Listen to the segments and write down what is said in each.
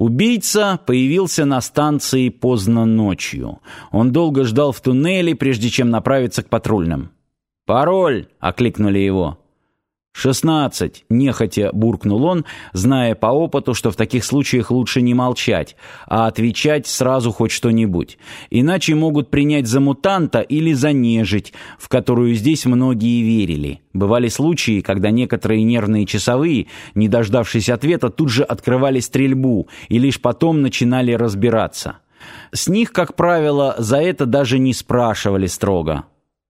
Убийца появился на станции поздно ночью. Он долго ждал в туннеле, прежде чем направиться к патрульным. «Пароль!» — окликнули его. «Шестнадцать!» — нехотя буркнул он, зная по опыту, что в таких случаях лучше не молчать, а отвечать сразу хоть что-нибудь. Иначе могут принять за мутанта или за нежить, в которую здесь многие верили. Бывали случаи, когда некоторые нервные часовые, не дождавшись ответа, тут же открывали стрельбу и лишь потом начинали разбираться. С них, как правило, за это даже не спрашивали строго.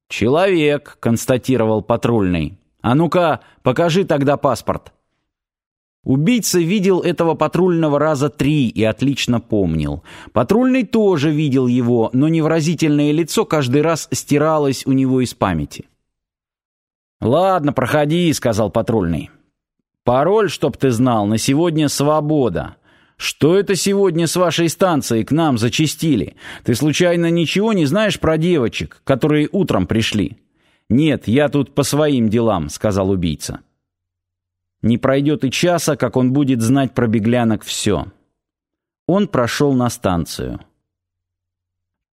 «Человек», — констатировал патрульный. «А ну-ка, покажи тогда паспорт». Убийца видел этого патрульного раза три и отлично помнил. Патрульный тоже видел его, но невразительное лицо каждый раз стиралось у него из памяти. «Ладно, проходи», — сказал патрульный. «Пароль, чтоб ты знал, на сегодня свобода. Что это сегодня с вашей станции к нам зачистили? Ты случайно ничего не знаешь про девочек, которые утром пришли?» «Нет, я тут по своим делам», — сказал убийца. Не пройдет и часа, как он будет знать про беглянок все. Он прошел на станцию.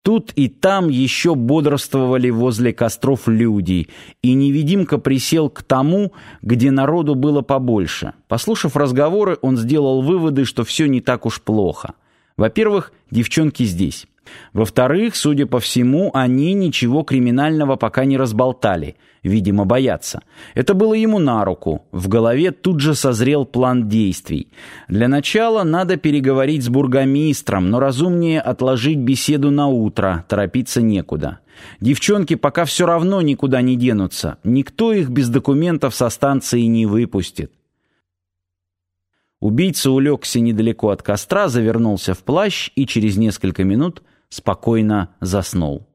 Тут и там еще бодрствовали возле костров люди, и невидимка присел к тому, где народу было побольше. Послушав разговоры, он сделал выводы, что все не так уж плохо. Во-первых, девчонки здесь. Во-вторых, судя по всему, они ничего криминального пока не разболтали, видимо, боятся. Это было ему на руку. В голове тут же созрел план действий. Для начала надо переговорить с бургомистром, но разумнее отложить беседу на утро, торопиться некуда. Девчонки пока все равно никуда не денутся. Никто их без документов со станции не выпустит. Убийца улегся недалеко от костра, завернулся в плащ и через несколько минут спокойно заснул.